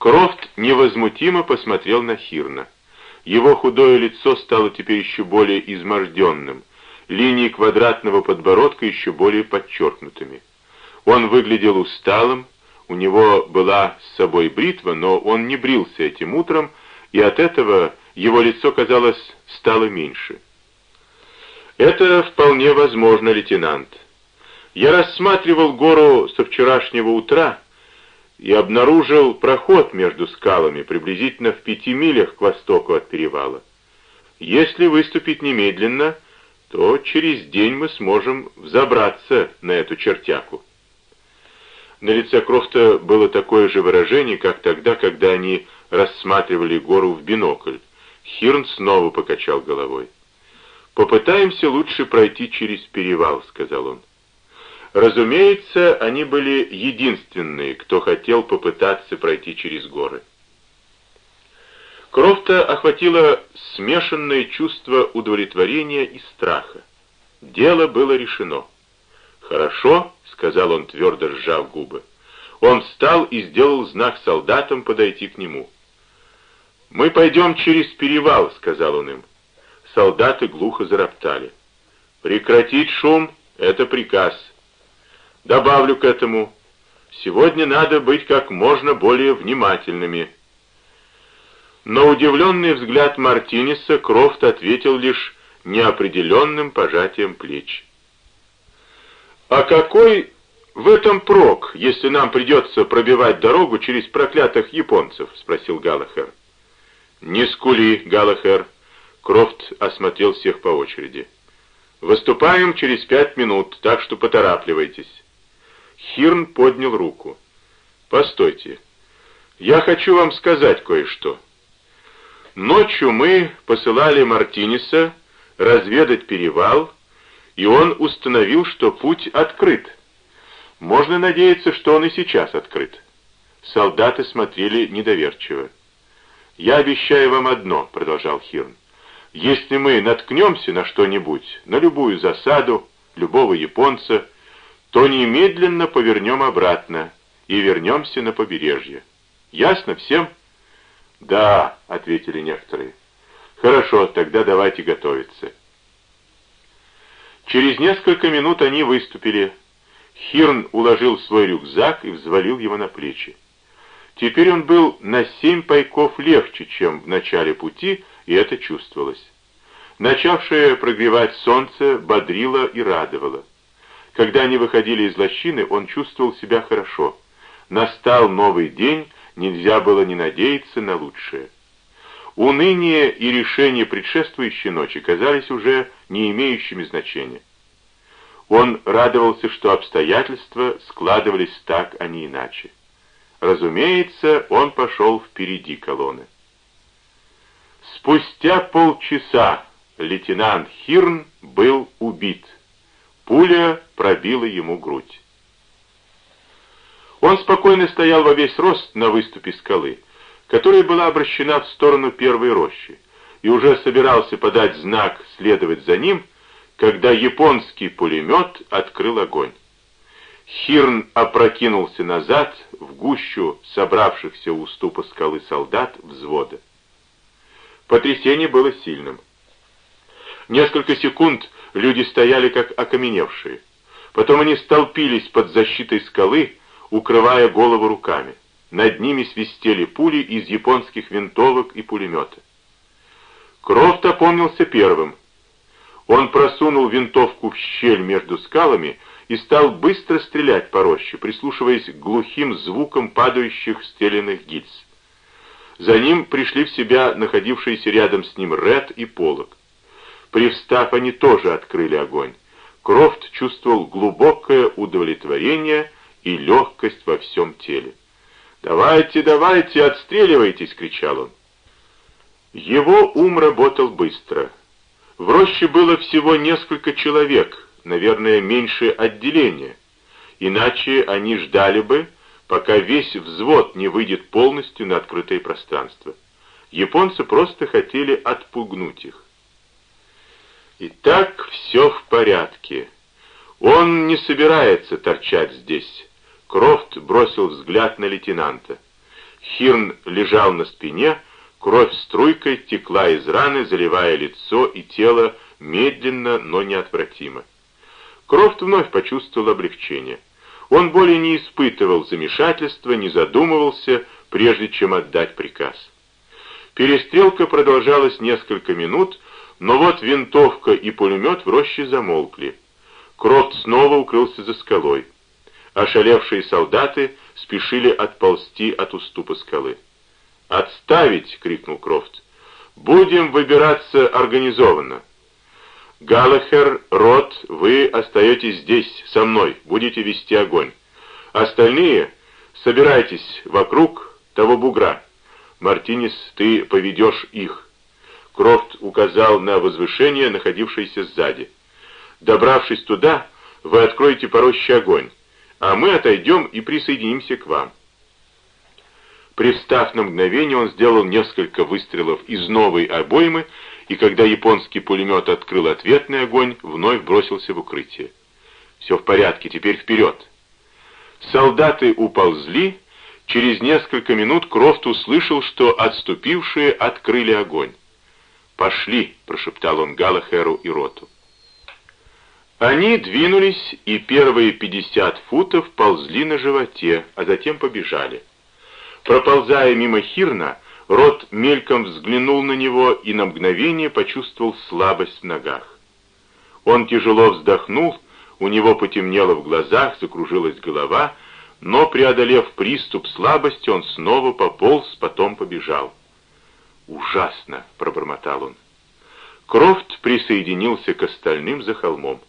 Крофт невозмутимо посмотрел на Хирна. Его худое лицо стало теперь еще более изможденным, линии квадратного подбородка еще более подчеркнутыми. Он выглядел усталым, у него была с собой бритва, но он не брился этим утром, и от этого его лицо, казалось, стало меньше. «Это вполне возможно, лейтенант. Я рассматривал гору со вчерашнего утра и обнаружил проход между скалами, приблизительно в пяти милях к востоку от перевала. Если выступить немедленно, то через день мы сможем взобраться на эту чертяку». На лице Крофта было такое же выражение, как тогда, когда они рассматривали гору в бинокль. Хирн снова покачал головой. «Попытаемся лучше пройти через перевал», — сказал он. Разумеется, они были единственные, кто хотел попытаться пройти через горы. Крофта охватило смешанное чувство удовлетворения и страха. Дело было решено. «Хорошо», — сказал он, твердо сжав губы. Он встал и сделал знак солдатам подойти к нему. «Мы пойдем через перевал», — сказал он им. Солдаты глухо зароптали. «Прекратить шум — это приказ. Добавлю к этому. Сегодня надо быть как можно более внимательными». Но удивленный взгляд Мартинеса Крофт ответил лишь неопределенным пожатием плеч. «А какой в этом прок, если нам придется пробивать дорогу через проклятых японцев?» — спросил Галахер. «Не скули, Галахер!» Крофт осмотрел всех по очереди. «Выступаем через пять минут, так что поторапливайтесь». Хирн поднял руку. «Постойте. Я хочу вам сказать кое-что. Ночью мы посылали Мартинеса разведать перевал, и он установил, что путь открыт. Можно надеяться, что он и сейчас открыт». Солдаты смотрели недоверчиво. «Я обещаю вам одно», — продолжал Хирн. «Если мы наткнемся на что-нибудь, на любую засаду, любого японца, то немедленно повернем обратно и вернемся на побережье. Ясно всем?» «Да», — ответили некоторые. «Хорошо, тогда давайте готовиться». Через несколько минут они выступили. Хирн уложил свой рюкзак и взвалил его на плечи. Теперь он был на семь пайков легче, чем в начале пути, и это чувствовалось. Начавшее прогревать солнце бодрило и радовало. Когда они выходили из лощины, он чувствовал себя хорошо. Настал новый день, нельзя было не надеяться на лучшее. Уныние и решение предшествующей ночи казались уже не имеющими значения. Он радовался, что обстоятельства складывались так, а не иначе. Разумеется, он пошел впереди колонны. Спустя полчаса лейтенант Хирн был убит. Пуля пробила ему грудь. Он спокойно стоял во весь рост на выступе скалы, которая была обращена в сторону первой рощи, и уже собирался подать знак следовать за ним, когда японский пулемет открыл огонь. Хирн опрокинулся назад в гущу собравшихся у уступа скалы солдат взвода. Потрясение было сильным. Несколько секунд люди стояли как окаменевшие. Потом они столпились под защитой скалы, укрывая голову руками. Над ними свистели пули из японских винтовок и пулемета. Крофт опомнился первым. Он просунул винтовку в щель между скалами и стал быстро стрелять по роще, прислушиваясь к глухим звукам падающих стеленных гильз. За ним пришли в себя находившиеся рядом с ним Ред и Полок. Привстав, они тоже открыли огонь. Крофт чувствовал глубокое удовлетворение и легкость во всем теле. «Давайте, давайте, отстреливайтесь!» — кричал он. Его ум работал быстро. В роще было всего несколько человек — наверное, меньше отделения, иначе они ждали бы, пока весь взвод не выйдет полностью на открытое пространство. Японцы просто хотели отпугнуть их. Итак, все в порядке. Он не собирается торчать здесь. Крофт бросил взгляд на лейтенанта. Хирн лежал на спине, кровь струйкой текла из раны, заливая лицо и тело медленно, но неотвратимо. Крофт вновь почувствовал облегчение. Он более не испытывал замешательства, не задумывался, прежде чем отдать приказ. Перестрелка продолжалась несколько минут, но вот винтовка и пулемет в роще замолкли. Крофт снова укрылся за скалой. Ошалевшие солдаты спешили отползти от уступа скалы. «Отставить!» — крикнул Крофт. «Будем выбираться организованно. Галлахер, Рот, вы остаетесь здесь, со мной, будете вести огонь. Остальные собирайтесь вокруг того бугра. Мартинес, ты поведешь их». Крофт указал на возвышение, находившееся сзади. «Добравшись туда, вы откроете по огонь, а мы отойдем и присоединимся к вам». Привстав на мгновение, он сделал несколько выстрелов из новой обоймы, и когда японский пулемет открыл ответный огонь, вновь бросился в укрытие. «Все в порядке, теперь вперед!» Солдаты уползли, через несколько минут Крофт услышал, что отступившие открыли огонь. «Пошли!» — прошептал он Галахеру и Роту. Они двинулись, и первые пятьдесят футов ползли на животе, а затем побежали. Проползая мимо Хирна, Рот мельком взглянул на него и на мгновение почувствовал слабость в ногах. Он тяжело вздохнул, у него потемнело в глазах, закружилась голова, но, преодолев приступ слабости, он снова пополз, потом побежал. «Ужасно!» — пробормотал он. Крофт присоединился к остальным за холмом.